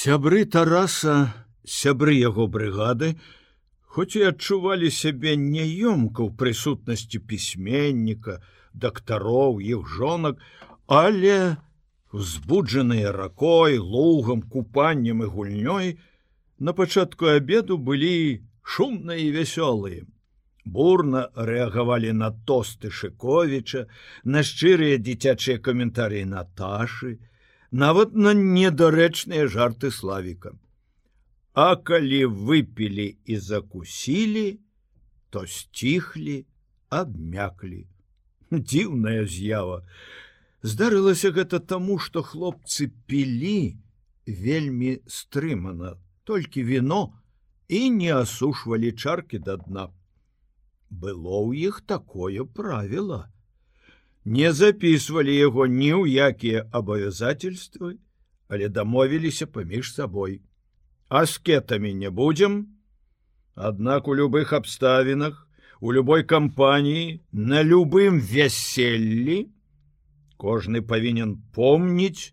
Сябры Тараса, сябры яго брыгады, хоць і адчувалі сябе няёмка ў прысутнасці пісьменніка, дактароў, іх жонак, але узбуджаныя ракой, лугам, купаннем і гульнёй, на пачатку абеду былі шумныя і вясёлыя. Бурна рэагавалі на тосты шыковіча на шчырыя дзіцячыя каментарыі наташы нават на недарэчныя жарты славіка. А калі выпілі і закусілі то сціхлі абмяклі. Дзіўная з'ява. Здарылася гэта таму што хлопцы пілі вельмі стрымана толькі віно і не асушвалі чаркі да дна. Было ў іх такое правіло. Не записывалі яго ні ў якія абавязательствы, але дамовіліся паміж сабой. Аскетамі не будзем, Аднак у любых абставінах, у любой кампаніі, на любым вяселлі, кожны павінен помніць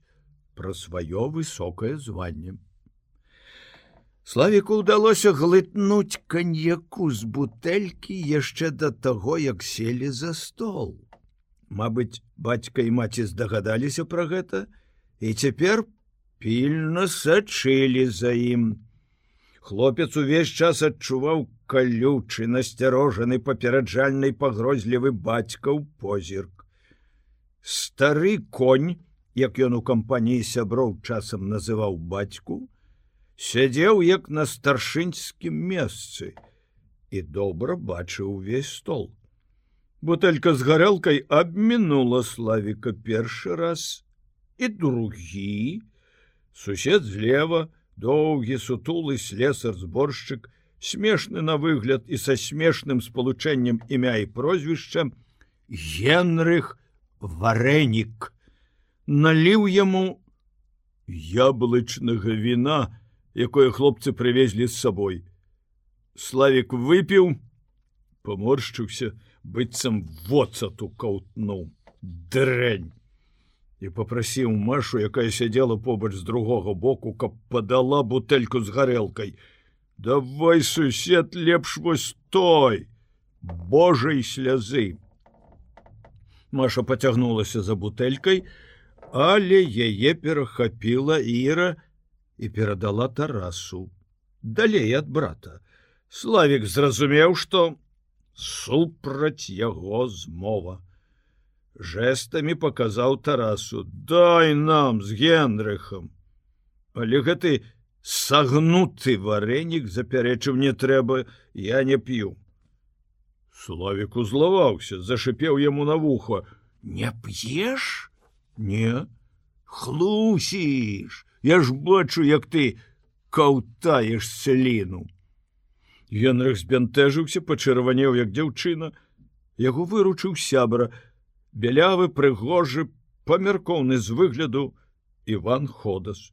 пра сваё высокае званне. Славіку ўдалося глытнуць каньяку з бутэлькі яшчэ да таго, як селі за стол. Мабыць, бацька і маці здагадаліся пра гэта і цяпер пільна сачылі за ім. Хлопец увесь час адчуваў калючы, насцярожаны папераджальнай пагрозлівы бацькаў позірк. Стары конь, як ён у кампаніі сяброў часам называў бацьку, сядзеў як на старшынскім месцы і добра бачыў увесь стол. Бутэлька з гарэлкай абмінула славіка першы раз і другі. Сусед злева, доўгі сутулы слесар зборшчык, смешны на выгляд і са смешным спалучэннем імя і прозвішча Генрых варэнік наліў яму яблычнага віна, якое хлопцы прывезлі з сабой. Славік выпіў, поморшчыўся, быццам воцату каўтнуў дрэнь і попрасіў машу, якая сядзела побач з другога боку, каб падала бутэльку з гарэлкай. Давай сусед лепш вось той Божай слязы. Маша поцягнулася за бутэлькай, але яе перахапіла Іра, і перадала тарасу далей ад брата славик зразумеў что супраць яго змова. Жестамі показаў тарасу дай нам з генрыхам! Але гэты сагнуты варэнік запярэчыў не трэба я не п'ю славик узлаваўся зашипеў яму на вухо. Не п'еш? Не хлусіш! Я ж бачу, як ты каўтаеш сліну. Генрых збянтэжыўся, пачырванеў як дзяўчына. Яго выручыў сябра, бялявы прыгожы, памяркоўны з выгляду Іван Ходас.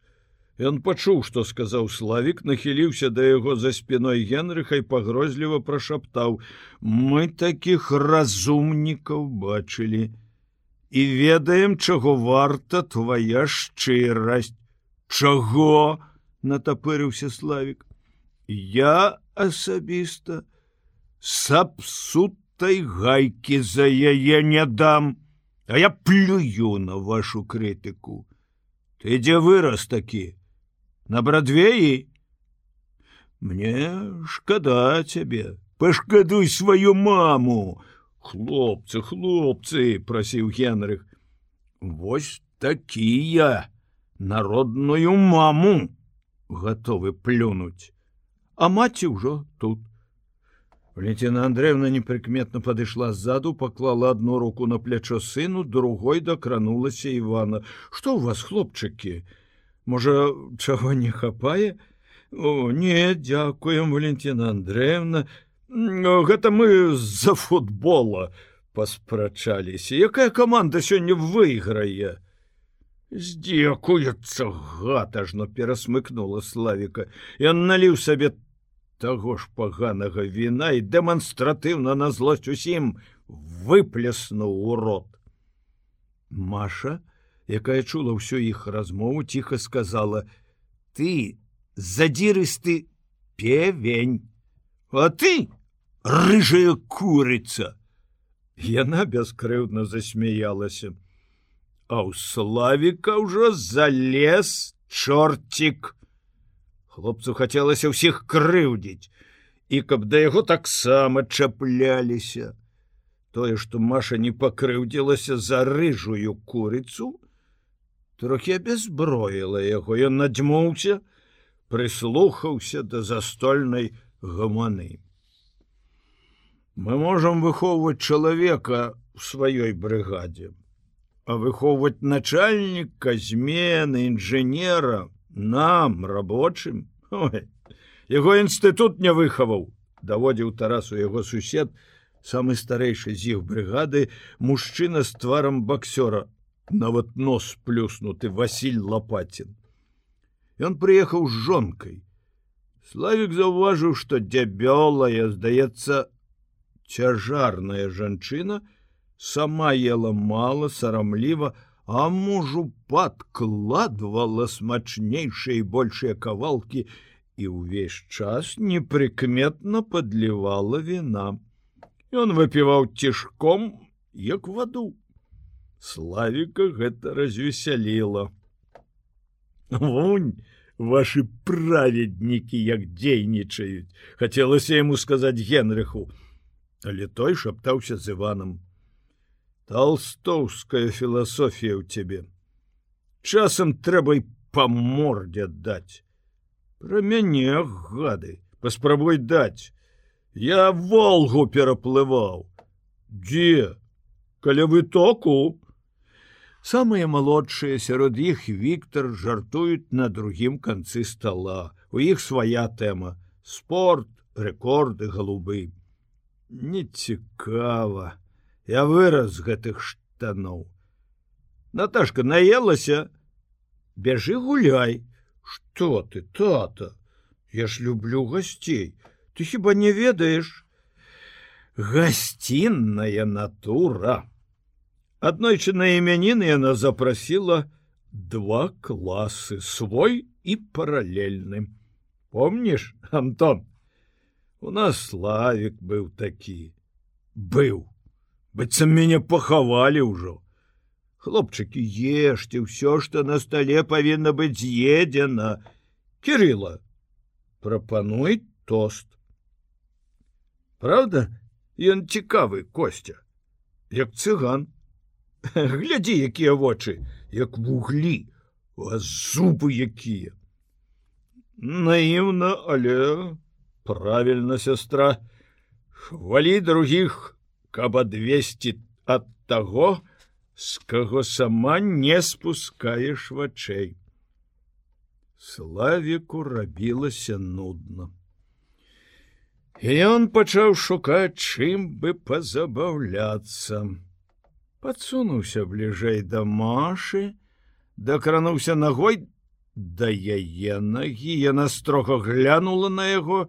Ён пачуў, што сказаў славік, нахіліўся да яго за спіной Генрыха і пагрозліва прашаптаў: « Мы такіх разумнікаў бачылі і ведаем, чаго варта твоя шчырасць. Чаго? натапырыўся славик. Я асабіста сапсутай гайкі за яе не дам, А я плюю на вашу крытыку. Ты дзе вырас такі? На брадвеі? Мне шкада цябе, пашкадуй сваю маму. Хлопцы, хлопцы, прасіў Генрых. Вось такія народную маму готовы плюнуть а маці ўжо тут. Валентина Андреевна непрыкметна падышла сзаду поклала одну руку на плячо сыну другой докранулася Ивана. Что у вас хлопчыки можа чаго не хапае? О, не дзякуем Валентина Андреевна. Гэта мы з-за футбола паспрачаліся якая команда сёння выйграе здзекуецца гатажно перасмыкнула славіка ён наліў сабе таго ж паганага віна і дэманстратыўна на злосць усім выплеснуў у рот. Маша якая чула ўсё іх размову ціха сказала ты задзірысты певень а ты рыжая курыца яна бяскрыўдна засмяялася. А ў славіка ўжо залез чорцік хлопцу хацелася ўсіх крыўдзіць і каб да яго таксама чапляліся. Тое што маша не пакрыўдзілася за рыжую курыцу трохі абязброіла яго. Ён надзьмуўся прыслухаўся да застольнай гаманы. Мы можам выхоўваць чалавека в сваёй брыгадзе а выхоўваць начальніка змены інжынера нам рабочым яго інстытут не выхаваў даводзіў тарасу яго сусед самы старэйшы з іх брыгады мужчына з тварам баксёра нават нос плюснуты Васіль лопатин ён прыехаў з жонкай. Славик заўважыў што дзябёлая здаецца цяжарная жанчына сама ела мала сарамліва а мужу падкладвала смачнейшыя і большыя кавалкі і ўвесь час непрыкметна падлівала віна. Ён выпіваў цішком, як ваду. Славіка гэта развесяліла. Вунь, ваши праведнікі як дзейнічаюць, хацелася яму сказаць генрыху, але той шаптаўся з Іванам толстоўская філасофія ў цябе часам трэба і па мордзе даць про мяне гады паспрабуй даць я волгу пераплываў дзе каля вытоку самыя малодшыя сярод іх Віктор жартуюць на другім канцы стола. У іх свая тэма спорт рэкорды галубы нецікава я выраз гэтых штаноў Наташка наелася. Бяжы гуляй. Что ты тата? Я ж люблю гасцей. Ты хіба не ведаеш? Гасцінная натура. Аднойчы на імяніны яна запрасіла два класы свой і паралельны. Помніш антон? У нас славик быў такі. Быў быццам мяне пахавалі ўжо. Хлопчыкі ешьте ўсё что на столе павінна быць з'едзена. Кирилла прапануй тост. Правда ён цікавы костя як цыган. Глядзі якія вочы як вуглі зубы якія. Наіўна але правильно сестра хвалі других каб адвесці ад таго, з каго сама не спускаеш вачэй. Славіку рабілася нудно. І ён пачаў шукаць, чым бы пазабаўляцца. Падсунуўся бліжэй да машы, дакрануўся ногой да яе нагі, яна строга глянула на яго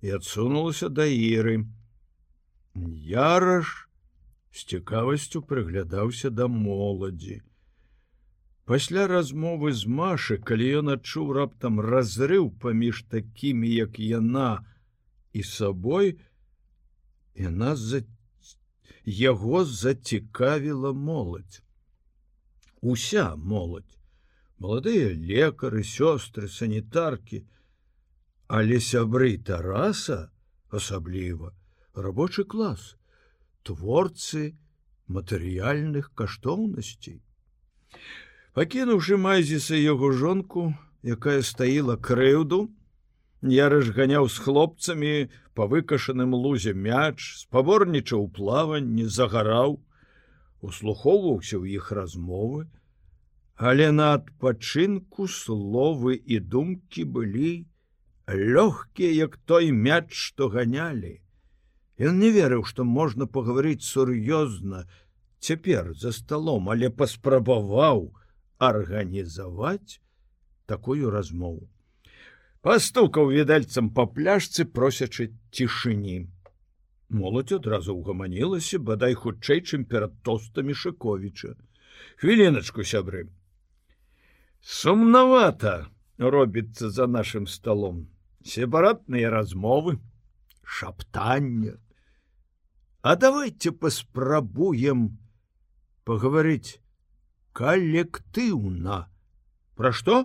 і адсунулася да іры. Яраш з цікавасцю прыглядаўся да моладзі. Пасля размовы з Машы, калі ён адчуў раптам разрыў паміж такімі, як яна і сабой, яна за яго зацікавіла моладзь. Уся моладзь, маладыя лекары, сёстры, санітаркі, але сябры Тараса асабліва, рабочий клас, творцы матэрыяльных каштоўнасцей. Пакінуўшы майзіса яго жонку, якая стаіла крыўду, я разганяў з хлопцамі па выкашаным лузе мяч, спаборнічаў плаванні, загараў, услухоўваўся ў іх размовы, але на адпачынку словы і думкі былі лёгкія, як той мяч, што ганялі. Ён не верыў, што можна пагаварыць сур'ёзна цяпер за сталом, але паспрабаваў арганізаваць такую размову. Пастукаў відальцам па пляжцы просячы цішыні. Моладзь адразу ўгаманілася, бадай хутчэй, чым перад тостамі Шковіча. Хвіліначку сябры. Сумнавата, робіцца за нашим столом сепаратныя размовы шаптання А давайте паспрабуем паговорыць калектыўна. Пра што?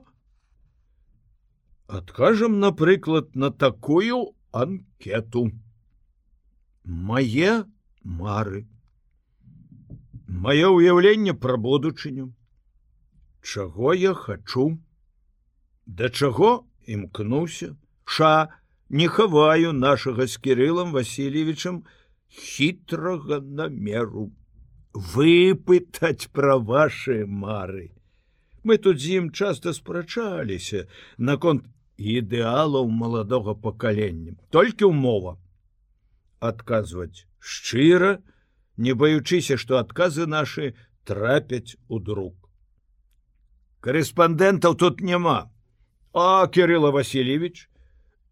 Адкажам напрыклад на такую анкету. Мае мары. Маё ўяўленне пра будучыню. Чаго я хачу? Да чаго імкнуўся ша не хаваю нашага з кирылам васильевичам хітрага намеру выпытаць пра ваши мары. Мы тут з ім часто спрачаліся наконт ідэалаў маладога пакалення. Толькі ўмова. Адказваць шчыра не баючыся што адказы нашы трапяць у друк. Корэспандэнтаў тут няма. А кирилла васильевич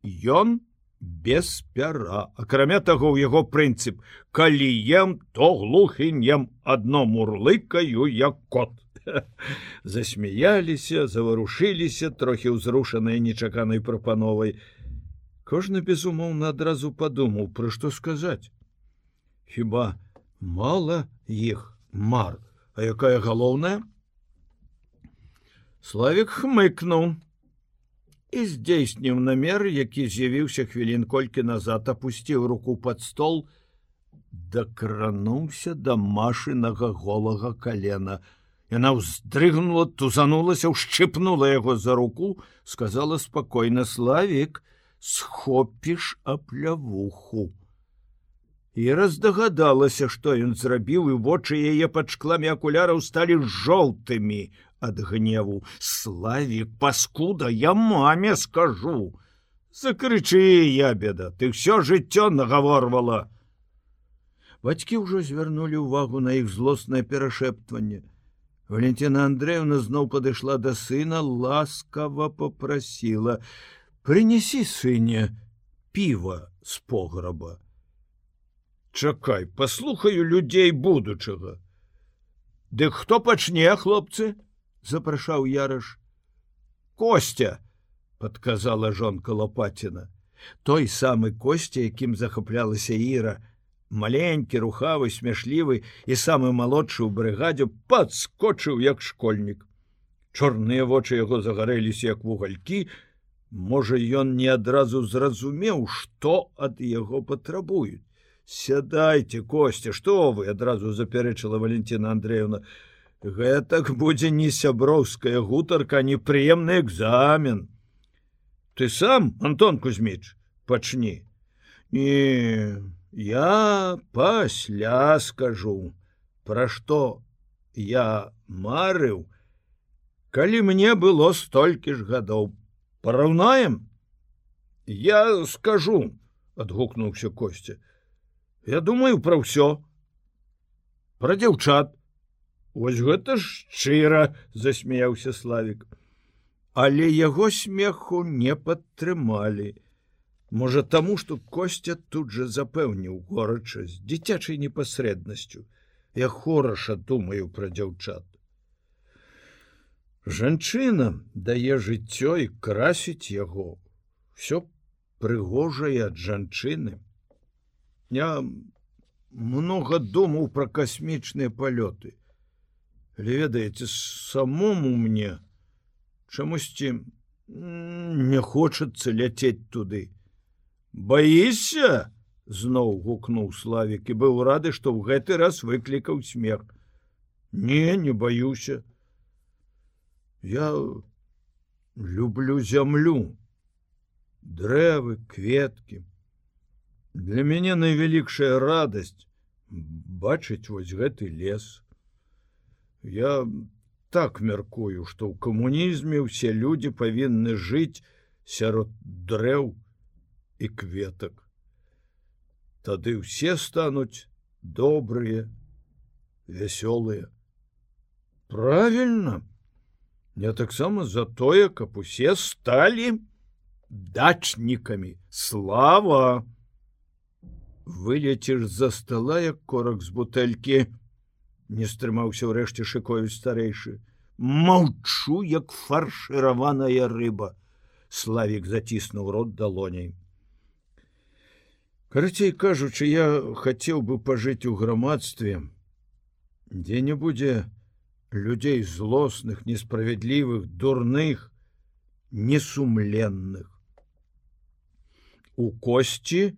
ён без пяра. Акрамя таго ў яго прынцып калі ем то глухынем адно мурлыкаю як кот. Засмяяліся заварушыліся трохі ўзрушаныя нечаканай прапановай. Кожны безумоўна адразу падумаў пра што сказаць. Хіба мала іх мар? А якая галоўная? Славик хмыкнуў і здзейсніў намер які з'явіўся хвілін колькі назад опусціў руку под стол дакрануўся да машынага голага калена Яна ўздрыгнула, тузанулася, ушчыпнула яго за руку, сказала спакойна славік, схопіш аплявуху. І раздагадалася, што ён зрабіў і вочы яе пад шкламі акуляраў сталі жоўтымі ад гневу. Славік, паскуда, я маме скажу. Закрычы я беда, ты ўсё жыццё нагаворвала. Бацькі ўжо звярнулі ўвагу на іх злоснае перашэптванне. Валентина Андреевна зноў падышла да сына ласкава попрасила принеси сыне піва з пограба чакай послухаю людзей будучага Дык хто пачне хлопцы запрашаў яраш костя подказала жонка лопатина той самы костя якім захаплялася іра маленькі рухавы смяшлівы і самы малодшы ў брыгадзе падскочыў як школьнік чорныя вочы яго загарэліся як вугалькі можа ён не адразу зразумеў што ад яго патрабуюць сядайте костя что вы адразу запярэчыла валентина андреевна гэтак будзе не сяброўская гутарка непрыемны экзамен ты сам антон кузьміч пачні не Я пасля скажу, пра што я марыў, калі мне было столькі ж гадоў. Параўнаем, Я скажу, адгукнуўся костя. Я думаю пра ўсё. Пра дзяўчат. Вось гэта шчыра засмяяўся славик. Але яго смеху не падтрымалі. Можа таму, што костя тут жа запэўніў горача з дзіцячай непасрэднасцю. Я хораша думаю пра дзяўчат. Жанчына дае жыццё і красіць яго. Всё прыгожае ад жанчыны. Я много думаў пра касмічныя палёты. Але ведаеце, самому мне чамусьці не хочацца ляцець туды. Боишься зноў гукнуў славик і быў рады что ў гэты раз выклікаў смех. Не не баюся. Я люблю зямлю дрэвы кветки для мяне найвялікшая радость бачыць вось гэты лес я так мяркую что ў камунізме ўсе людзі павінны жыць сярод дрэў і кветак. Тады ўсе стануць добрыя, вясёлыя. Правільна, Я таксама за тое, каб усе сталі дачнікамі слава. Вылеціш за стола як корак з бутэлькі, не стрымаўся ўрэшце шыкою старэйшы. маўчу як фаршыраваная рыба. Славік заціснуў рот далоняй карацей кажучы я хацеў бы пажыць у грамадстве дзе не будзе людзей злосных несправядлівых дурных несумленных. У косці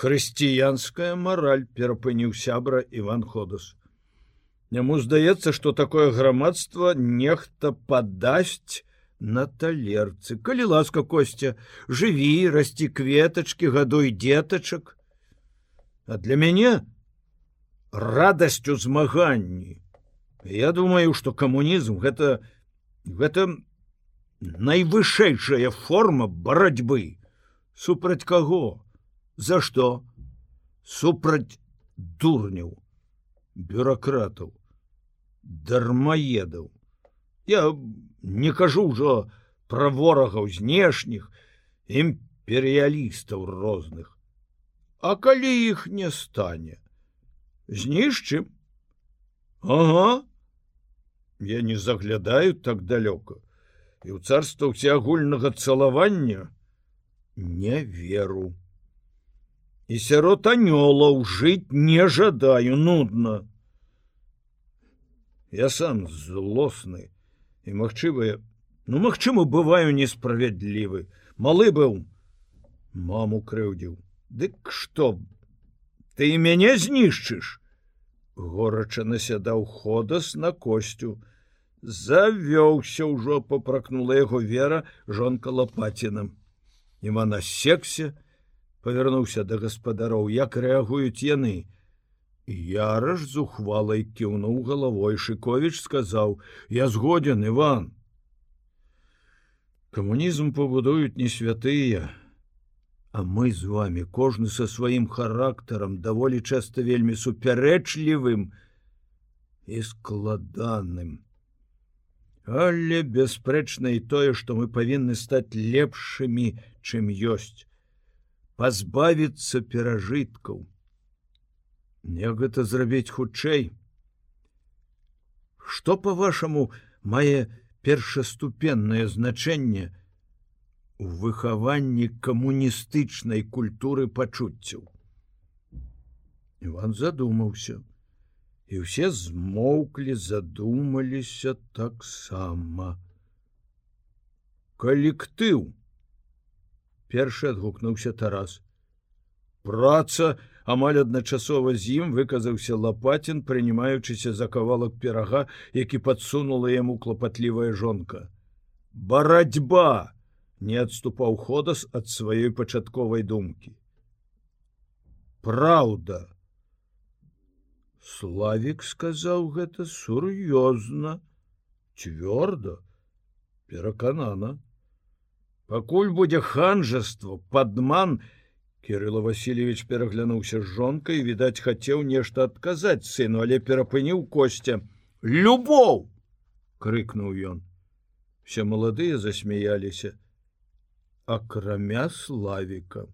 хрысціянская мараль перапыніў сябра Іван ходас Яму здаецца, што такое грамадства нехта падасць на талерцы. Калі ласка косця, жыві, расці кветачкі, гадуй детачак. А для мяне радасць у змаганні. Я думаю, што камунізм гэта, гэта найвышэйшая форма барацьбы. Супраць каго? За што? Супраць дурняў, бюракратаў дармаедаў. Я не кажу ўжо пра ворагаў знешніх імперыялістаў розных. А калі іх не стане, знішчым? Ага, Я не заглядаю так далёка і ў царства ўсеагульнага цалавання не веру. І сярод анёлаў жыць не жадаю нудна я сам злосны і магчымыя ну магчыма бываю несправядлівы. Малы быў маму крыўдзіў. Дык што ты мяне знішчыш? Горача насядаў ходас на косцю. Завёўся ўжо попракнула яго вера жонка лопаціным Івана сексе павярнуўся да гаспадароў. Як рэагуюць яны Яраш з ухвалай кіўнуў галавой Шковіч сказаў: « Я згоден Іван. Камунізм пабудуюць не святыя, А мы з вами кожны са сваім характарам даволі часта вельмі супярэчлівым і складаным. Але бясспрэчна і тое, што мы павінны стаць лепшымі, чым ёсць, пазбавіцца перажыткаў Не гэта зрабіць хутчэй. Што по-вашаму мае першаступеннае значэнне у выхаванні камуністычнай культуры пачуццяў. Іван задумаўся, і ўсе змоўклі, задумаліся таксама. Калектыў. Першы адгукнуўся Тарас. Праца, амаль адначасова з ім выказаўся лапацін прынімаючыся за кавалак перага які подсунула яму клапатлівая жонка. Барацьба не адступаў ходас ад сваёй пачатковай думкі. Праўда! Славик сказаў гэта сур'ёзна цвёрда пераканана. Пакуль будзе ханжаство падман и Кирилла Васильевич пераглянуўся з жонкай відаць хацеў нешта адказаць сыну але перапыніў костя. Любоў крыкнуў ён. Все маладыя засмяяліся акрамя славіка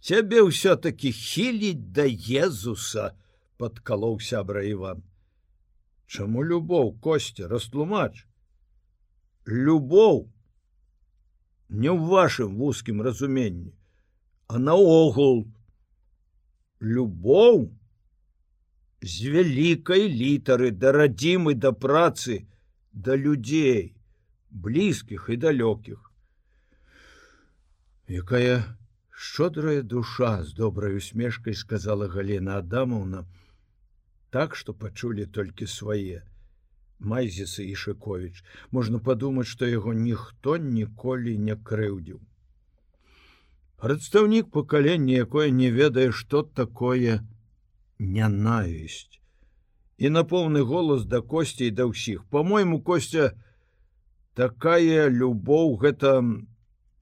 цябе ўсё-таки хіліць да езуса подкалоў сябра Іван Чаму любоў костя? Растлумач любоў не ў вашым вузкім разуменні а наогул любоў з вялікай літары да радзімы да працы да людзей блізкіх і далёкіх. Якая шчодрая душа з добрай усмешкай сказала галена адамаўна так што пачулі толькі свае майзісы і шыковіч. Можна падумаць што яго ніхто ніколі не крыўдзіў прадстаўнік пакалення якое не ведае што такое нянавісць і на поўны голас да косцей да ўсіх по-мойму костя такая любоў гэта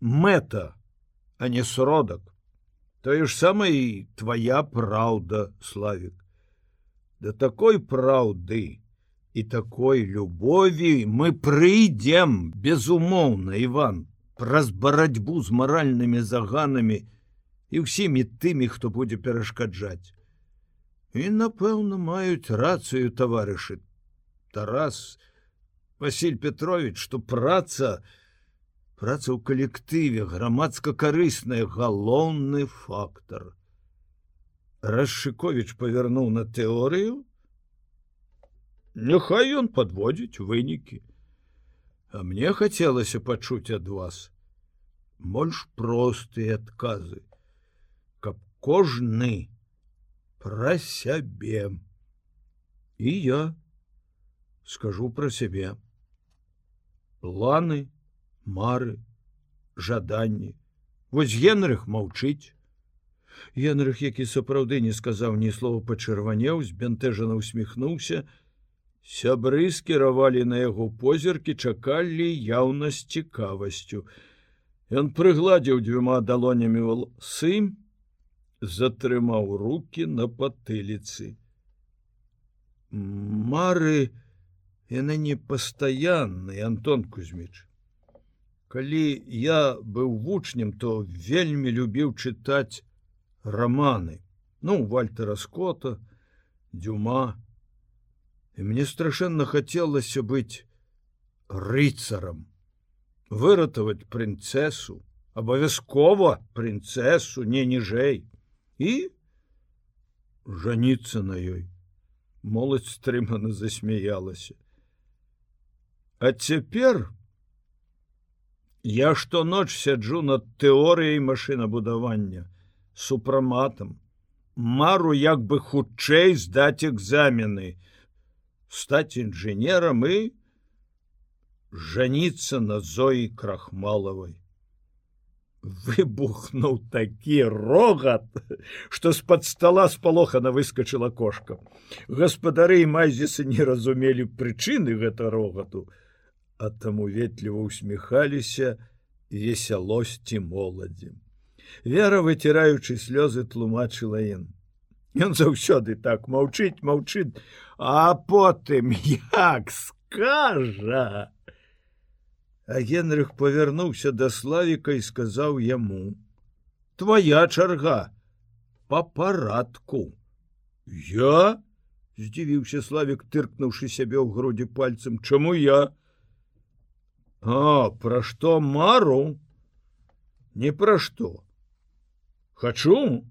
мэта а не сродак тое ж самае твоя праўда славик. Да такой праўды і такой любові мы прыйдзем безумоўна Іван праз барацьбу з маральнымі заганамі і ўсімі тымі, хто будзе перашкаджаць. І, напэўна, маюць рацыю таварышы. Тарас Василь Петрович, што праца праца ў калектыве грамадска-карысная галоўны фактор. Расшыкович павярнуў на тэорыю. Няхай ён падводзіць вынікі. А мне хацелася пачуць ад вас больш простыя адказы, каб кожны пра сябе. І я скажу пра сябе. Планы, мары, жаданні. Вось Генрых маўчыць. Генрых, які сапраўды не сказаў ні слова пачырванеў, збянтэжана усміхнуўся, сябры скіравалі на яго позіркі, чакалі яўна з цікавасцю. Ён прыгладзіў дзвюма далонямі валсы, затрымаў руки на патыліцы. Мары яны не пастаянны, Антон Кузьміч. Калі я быў вучнем, то вельмі любіў чытаць романы, ну вальтера скотта, дюма, мне страшэнна хацелася быць рыцарам, выратаваць прынцесу, абавязкова прынцесу не ніжэй і жаніцца на ёй. Моладзь стрымана засмяялася. А цяпер я штоноч сяджу над тэорыяй машынабудавання супраматам, мару як бы хутчэй здаць экзамены, стаць інжынерам і жаніцца на зоі крахмалавай. Выбухнуў такі рогат, што з-пад стола спалохана выскочыла кошка. Гаспадары і майзісы не разумелі прычыны гэта рогату, а таму ветліва усміхаліся весялосці моладзі. Вера выціраючы слёзы тлумачыла ін. Ён заўсёды так маўчыць маўчыць, а потым як скажа. А Генрых павярнуўся да славіка і сказаў яму: « Твоя чарга по парадку. Я здзівіўся славік, тыркнуўшы сябе ў грудзі пальцам, Чаму я? А пра што мару? Не пра што. Хачу,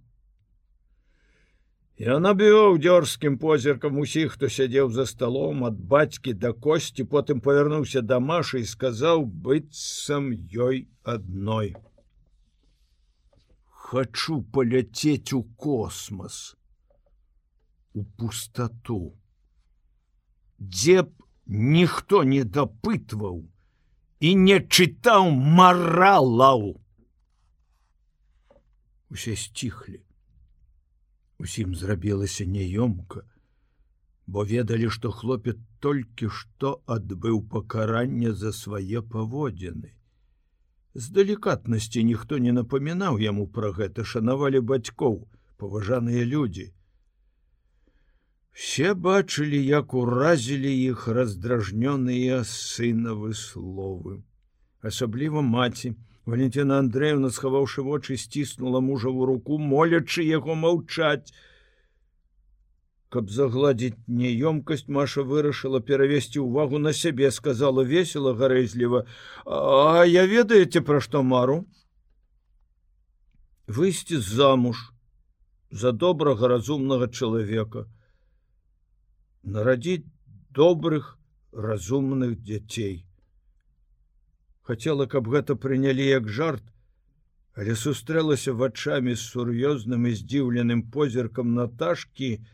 Я набіў дзёрзкім позіркам усіх, хто сядзеў за сталом ад бацькі да косці, потым павярнуўся да Машы і сказаў быццам ёй адной. Хачу паляцець у космас у пустоту. Дзе б ніхто не дапытваў і не чытаў маралаў. Усе сціхлі усім зрабілася няёмка, бо ведалі, што хлопец толькі што адбыў пакаранне за свае паводзіны. З далікатнасці ніхто не напамінаў яму пра гэта шанавалі бацькоў, паважаныя людзі. Все бачылі, як уразілі іх раздражнёныя сынавы словы. Асабліва маці, Валентина Андреевна, схаваўшы вочы, сціснула мужаву руку, молячы яго маўчаць. Каб загладзіць неёмкасць, Маша вырашыла перавесці ўвагу на сябе, сказала весела гарэзліва: « А я ведаеце пра што мару? Выйсці замуж за добрага разумнага чалавека, нарадзіць добрых разумных дзяцей хотела каб гэта прынялі як жарт але сустрэлася вачами з сур'ёзным і здзіўленым позіркам наташки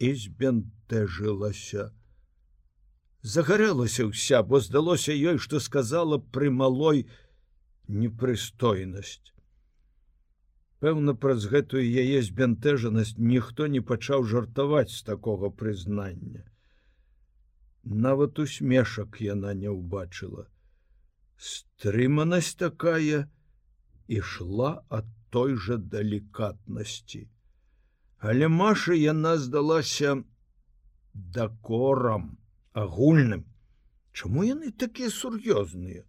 і збянтэжылася. Загарэлася ўся бо здалося ёй што сказала пры малой непрыстойнасць. Пэўна праз гэтую яе збянтэжанасць ніхто не пачаў жартаваць з такога прызнання. Нават усмешак яна не ўбачыла стрыманасць такая ішла ад той жа далікатнасці. Але Маша яна здалася дакорам агульным. Чаму яны такія сур'ёзныя?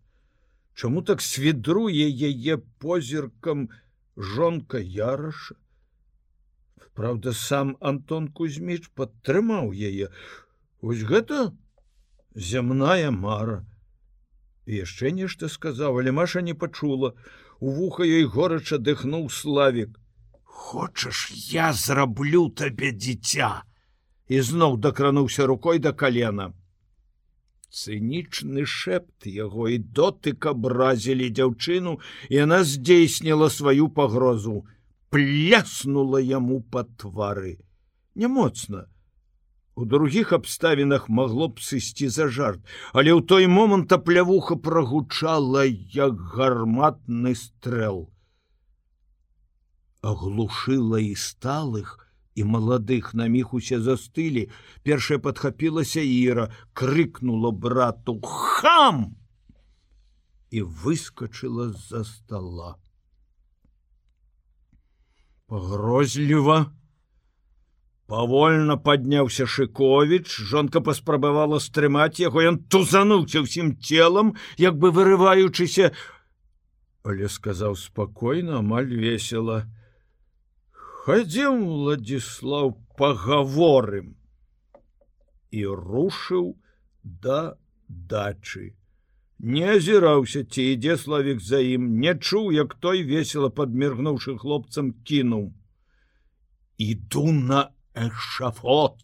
Чаму так свідруе яе позіркам жонка яраша? Праўда, сам Антон Кузьміч падтрымаў яе. Вось гэта зямная мара яшчэ нешта сказаў але маша не пачула. У вуха ёй горача дыхнуў славик хочаш я зраблю табе дзіця? І зноў дакрануўся рукой да калена. Цынічны шэпт яго і дотык абразілі дзяўчыну і яна здзейсніла сваю пагрозу. Пляснула яму па твары. Не моцна У другіх абставінах магло б сысці за жарт, але ў той момант аплявуха прагучала як гарматны стрэл. Аглушыла і сталых і маладых на міг усе застылі. Першая падхапілася Іра, крыкнула брату хам і выскочыла з-за стола. Пагрозліва, Павольна падняўся шыковіч, жонка паспрабавала стрымаць яго, ён тузануўся ўсім целам, як бы вырываючыся, але сказаў спакойна, амаль весела: Хадзем, Владзіслав, пагаворым і рушыў да дачы. Не азіраўся, ці ідзе славік за ім, не чуў, як той весела падміргнуўшы хлопцам кінуў. Іду на эшафот.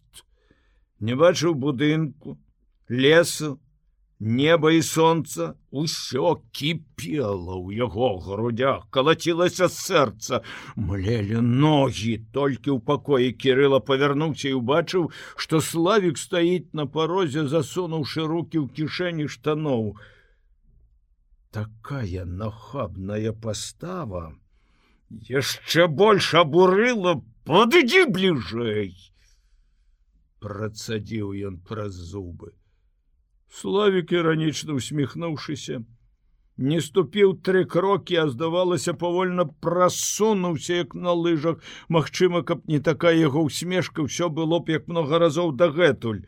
Не бачыў будынку лесу неба і солнца усё кіпела ў яго грудях калацілася сэрца. Млелі ногі толькі ў пакоі кирыла павярнуўся і убачыў што славик стаіць на парозе засунуўшы руки ў кішэні штаноў. Такая нахабная пастава яшчэ больш абурыла по подыдзі бліжэй працадзіў ён праз зубы. Славик іранічна усміхнуўшыся не ступіў тры крокі а здавалася павольна прасунуўся як на лыжах. Мачыма каб не такая яго усмешка ўсё было б як много разоў дагэтуль.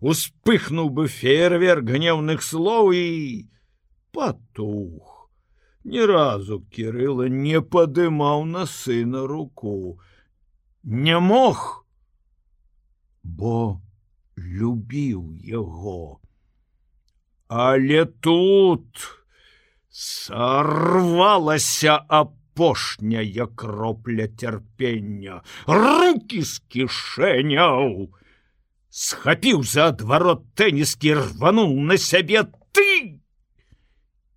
Успыхнуў бы фейерверк гневных слоў і патух ні разу кирилла не падымаў на сына руку не мог, бо любіў яго. Але тут сорвалася апошняя кропля цярпення, руки з кішэняў, схапіў за адварот тэніскі рвануў на сябе ты!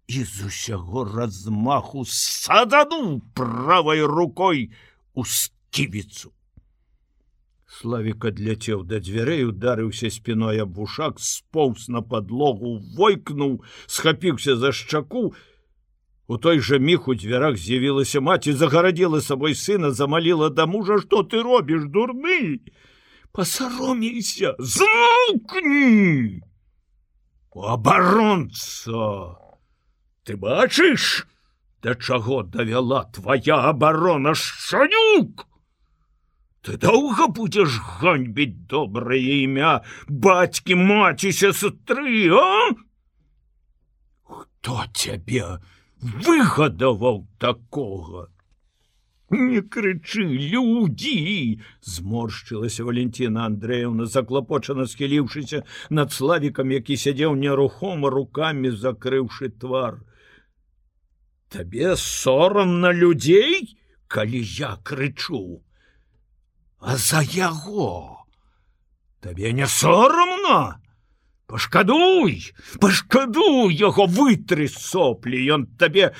І з усяго размаху садануў правай рукой у ківіцу. Славік адляцеў да дзвярэй, ударыўся спіной аб вушак, споўз на падлогу, войкнуў, схапіўся за шчаку. У той жа міг у дзвярах з'явілася маці, загарадзіла сабой сына, замаліла да мужа, што ты робіш дурны. Пасаромейся, зукні! Абаронца! Ты бачыш, да чаго давяла твоя абарона шанюк! Ты доўга будзеш ганьбіць добрае імя бацькі маці сястры а? Хто цябе выгадаваў такога Не крычы людзі зморшчылася Валентина Андреевна заклапочана схіліўшыся над славікам які сядзеў нерухома руками закрыўшы твар. Табе сорам на людзей калі я крычу за яго? Табе не сорамна? Пашкадуй пашкадуй яго вытры соплі ён табе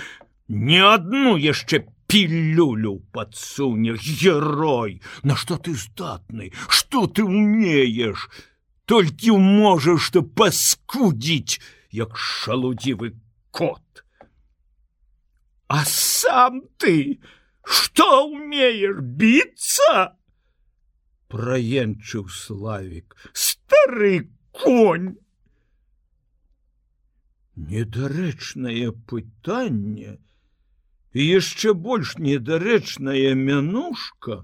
не адну яшчэ пілюлю падсуне герой. На што ты здатны? Что ты умееш толькі можаш ты паскудзіць як шалудзівы кот. А сам ты что умеешь біцца праенчыў славик. Стары конь! Недарэчнае пытанне і яшчэ больш недарэчная мянушка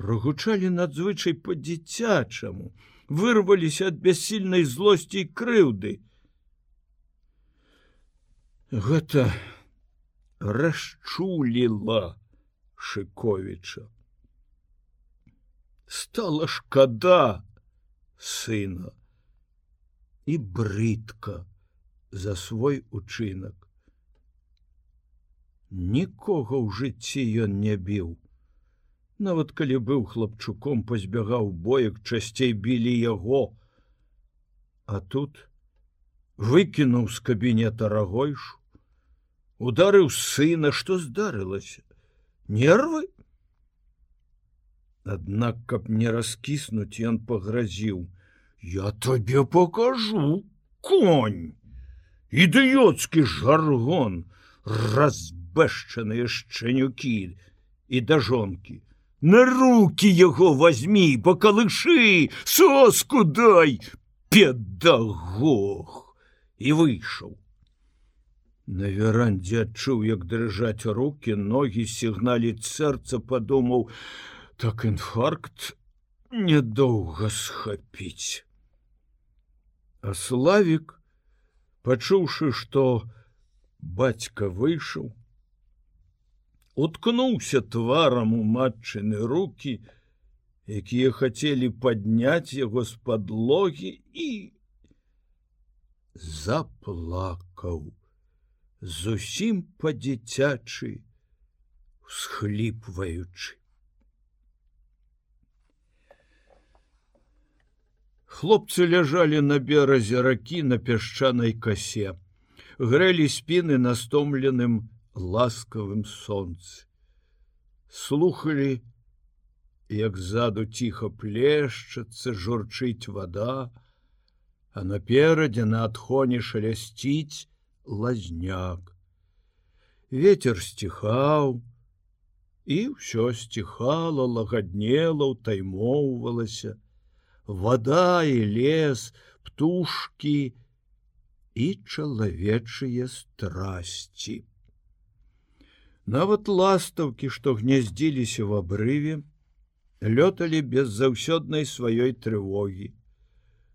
прогучалі надзвычай по-дзіцячаму вырваліся ад бяссільнай злосці і крыўды. Гэта расчуліла шыковіча стала шкада сына і брыдка за свой учынак. Нікога ў жыцці ён не біў. Нават калі быў хлапчуком, пазбягаў боек, часцей білі яго. А тут выкінуў з кабінета рагойшу, ударыў сына, што здарылася. Нервы? Аднак, каб не раскіснуць, ён пагразіў: « Я табе покажу конь. Ідыёцкі жаргон, разбэшчаныя шчанюкі і да жонкі. На руки яго возьми, пакалышы, соску дай, педагог і выйшаў. На верандзе адчуў, як дрыжаць руки, ногі сігналіць сэрца, падумаў: так інфаркт недоўга схапіць. А славик, пачуўшы, што бацька выйшаў, уткнуўся тварам у матчыны руки, якія хацелі падняць яго з падлогі і заплакаў зусім па-дзіцячы, схліпваючы. Хлопцы ляжалі на беразе ракі на пясчанай касе грэлі спіны на стомленым ласкавым сонцы. Слухалі, як ззаду ціха плешчацца, журчыць вода, а наперадзе на адхоне шалясціць лазняк. Вецер сціхаў, і ўсё сціхала, лагаднела, утаймоўвалася. Вада і лес, птушки, і чалавечыя страсці. Нават ластаўкі, што гняздзіліся в абрыве, лёталі без заўсёднай сваёй трывогі.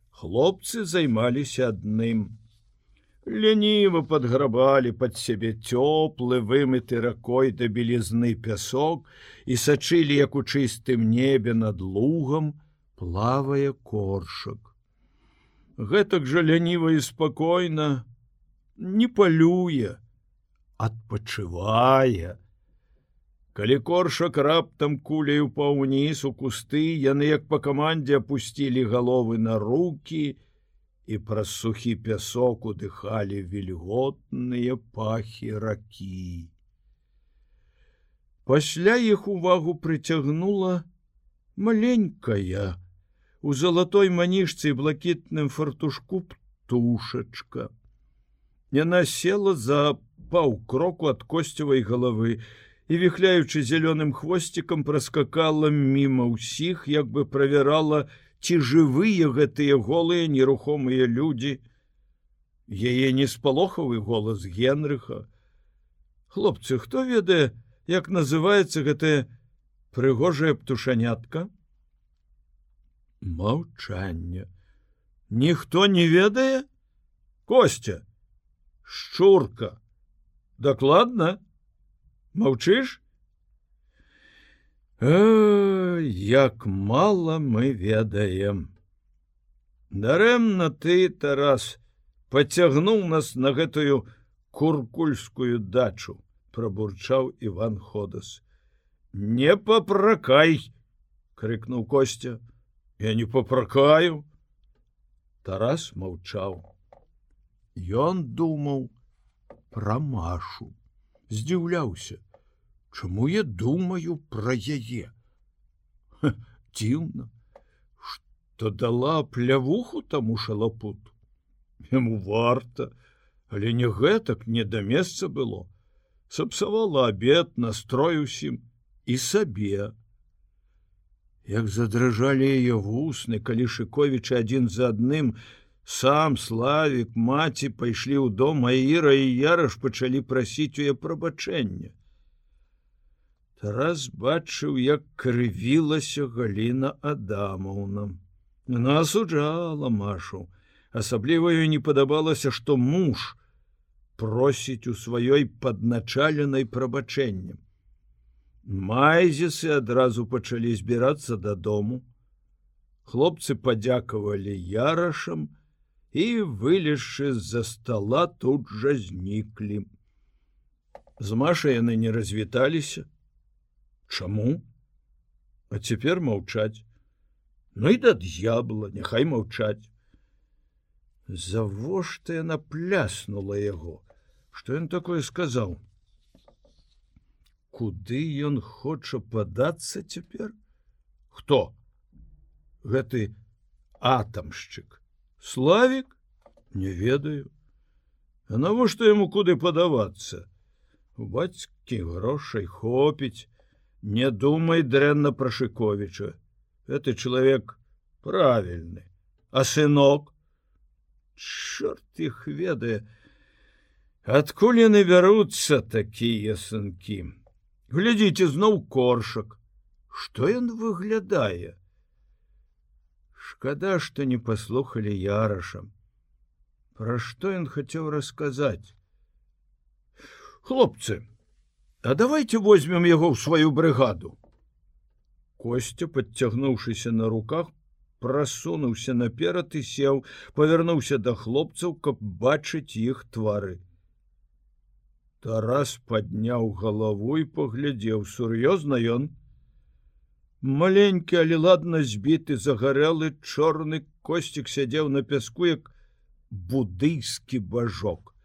Хлопцы займаліся адным. Ляніва падграбалі пад сябе цёплы, вымыты ракой да белізны пясок і сачылі, як у чыстым небе над лугам плавае коршак. Гэтак жа ляніва і спакойна не палюе адпачывае. Калі коршак раптам куляй упаў уніз у кусты яны як па камандзе опусцілі галовы на руки і праз сухі пясок удыхалі вільготныя пахі ракі. Пасля іх увагу прыцягнула маленькая у залатой манішцы блакітным фартушку птушачка. Яна села за паўкроку ад косцевай галавы і віхляючы зялёным хвосцікам праскакала мімо ўсіх, як бы правярала, ці жывыя гэтыя голыя нерухомыя людзі. Яе не спалохавы голас Генрыха. Хлопцы, хто ведае, як называецца гэтая прыгожая птушанятка? Маўчанне. Ніхто не ведае? Костя, шчурка. Дакладна? Маўчыш? Э, як мала мы ведаем. Дарэмна ты, Тарас, пацягнуў нас на гэтую куркульскую дачу, пробурчаў Іван Ходас. Не папракай, крыкнуў Костя я не попракаю тарас маўчаў. Ён думаў пра машу. Здзіўляўся чаму я думаю пра яе. Дзіўна что дала плявуху таму шалапут яму варта але не гэтак не да месца было. Сапсавала абед настрой усім і сабе як задрыжалі яе вусны калі шыковічы адзін за адным сам славик маці пайшлі ў дом аіра і яраш пачалі прасіць у я прабачэння. Раз бачыў як крывілася галіна адамаўна. Насуджала машу. Асабліваю не падабалася што муж просіць у сваёй падначаленай Хлопцы падзякавалі ярашам і вылезшы з-за стола тут жа зніклі. З Маша яны не развіталіся. Чаму? А цяпер маўчаць. Ну і да д'ябла, няхай маўчаць. Завошта яна пляснула яго, што ён такое сказаў. Куды ён хоча падацца цяпер? Хто? Гэты атамшчык. Славік, не ведаю. А навошта яму куды падавацца? У бацькі грошай хопіць, не думай дрэнна пра шыковіча это чалавек правільны а сынок чорт іх ведае адкуль яны вяруцца такія сынкі глядзіце зноў коршак что ён выглядае шкада что не паслухали ярашам пра што ён хацеў расказаць хлопцы А давайте возьмем яго ў сваю брыгаду. Костя, подцягнуўшыся на руках, прасунуўся наперад і сеў, павярнуўся да хлопцаў, каб бачыць іх твары. Тарас падняў галаву і паглядзеў сур'ёзна ён. Маленькі, але ладна збіты, загарэлы чорны косцік сядзеў на пяску як будыйскі бажок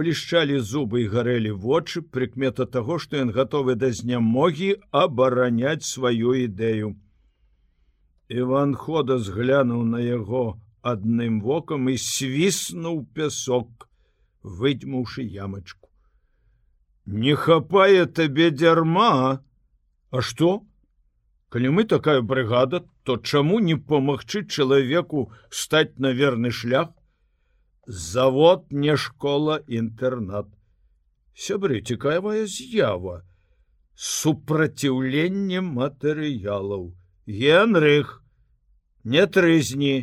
блішчалі зубы і гарэлі вочы прыкмета таго што ён гатовы да знямогі абараняць сваю ідэю Іван хода зглянуў на яго адным вокам і свіснуў пясок выдьмуўшы ямачку не хапае табе дзярма а что калі мы такая брыгада то чаму не памагчы чалавеку стаць на верны шлях? Завод не школа інтэрнат сябры цікавая з'ява супраціўленне матэрыялаў генрых не трызні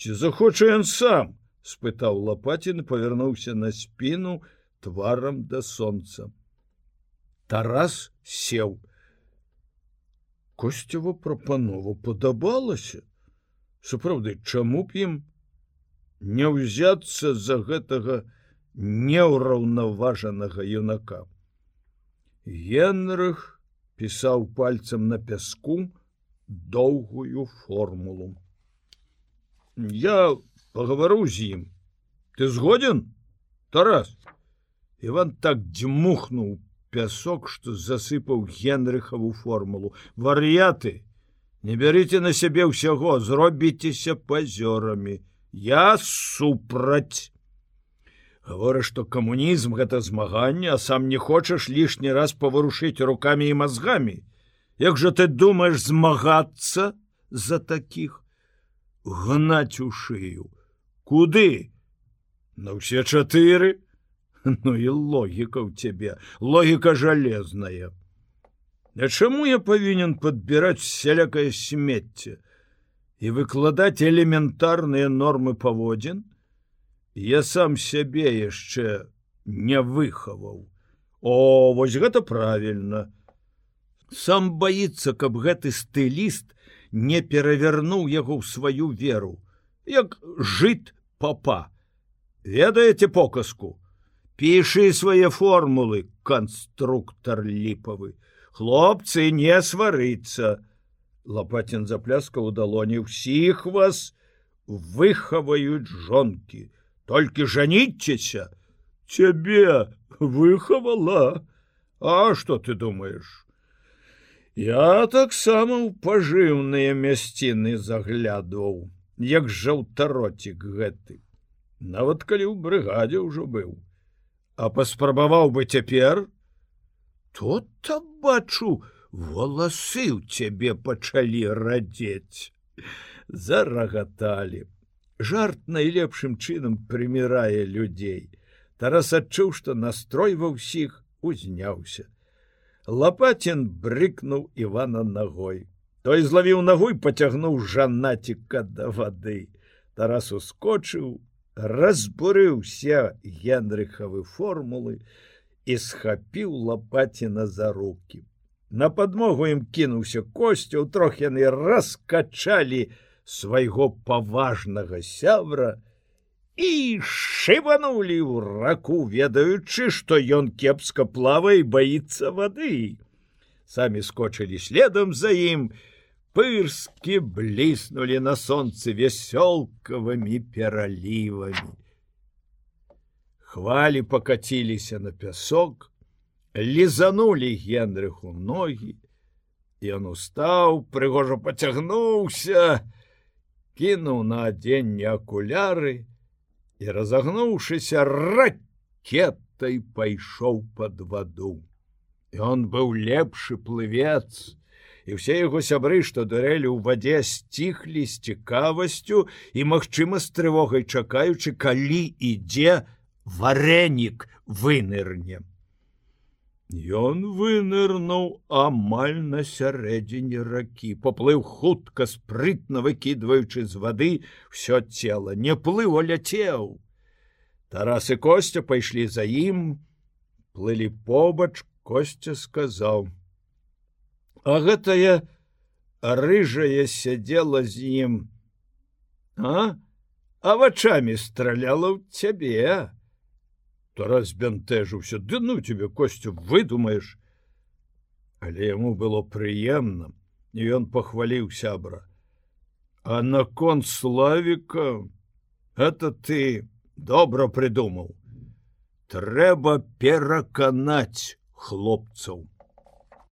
ці захоча ён сам спытаў лапатін павярнуўся на спіну тварам да сонца тарас сеў косцева прапанова падабалася сапраўды чаму б ім не ўзяцца за гэтага неўраўнаважанага юнака. Генрых пісаў пальцам на пяску доўгую формулу. Я пагавару з ім. Ты згоден? Тарас. Іван так дзьмухнуў пясок, што засыпаў генрыхаву формулу. Вар'яты, не бярыце на сябе ўсяго, зробіцеся пазёрамі я супраць говорю что камунізм гэта змаганне а сам не хочаш лішні раз паварушыць руками і мозгами. Як жа ты думаешь змагацца за таких? Гнаць у шыю куды? На ўсе чатыры ну і логіка ў цябе логіка жалезная А чаму я павінен подбіраць сялякае смецце і выкладаць элементарныя нормы паводзін, я сам сябе яшчэ не выхаваў. О, вось гэта правільна. Сам баіцца, каб гэты стыліст не перавярнуў яго ў сваю веру, як жыт папа. Ведаеце показку, Пішы свае формулы, канструктор ліпавы. Хлопцы не сварыцца, лопатин запляскаў у далоні ўсіх вас выхаваюць жонкі толькі жаніцеся цябе выхавала а что ты думаешь? Я таксама ў пажыўныя мясціны заглядваў як жаўтаротик гэты. Нават калі ў брыгадзе ўжо быў а паспрабаваў бы цяпер? Тут там бачу у воласы у цябе пачалі радзець. Зарагаталі. Жарт найлепшым чынам прымірае людзей. Тарас адчуў што настрой ва ўсіх узняўся. Лапатін брыкнуў ивана ногой той злавіў ногой поцягнуў жанаціка да вады. Тарас ускочыў разбурыўся генрыхавы формулы і схапіў лапаціна за руки На падмогу ім кінуўся косця, у трох яны раскачалі свайго паважнага сябра і шыванулі ў раку, ведаючы, што ён кепска плава і баіцца вады. Самі скочылі следам за ім, пырскі бліснулі на сонцы вясёлкавымі пералівамі. Хвалі покаціліся на пясок, лізанулі генрыху ногі. Ён устаў, прыгожа поцягнуўся, кінуў на адзенне акуляры і, разагнуўшыся ракетай пайшоў под ваду. Ён быў лепшы плывец, і ўсе яго сябры, што дурэлі ў вадзе сціхлі з цікавасцю і, магчыма, з трывогай чакаючы, калі ідзе варэнік вынырнем. Ён вынырнуў амаль на сярэдзіне ракі, поплыў хутка спрытна выкідваючы з вады ўсё цела, не плыў, ляцеў. Тарас і костя пайшлі за ім, плылі побач, костя сказаў: « А гэтая рыжая сядзела з ім, а, а вачами страляла ў цябе. То разбянтэжыўся. Ды ну тебе костю выдумаешь але яму было прыемна і ён пахваліў сябра а наконт славіка это ты добра прыдумаў. Трэба пераканаць хлопцаў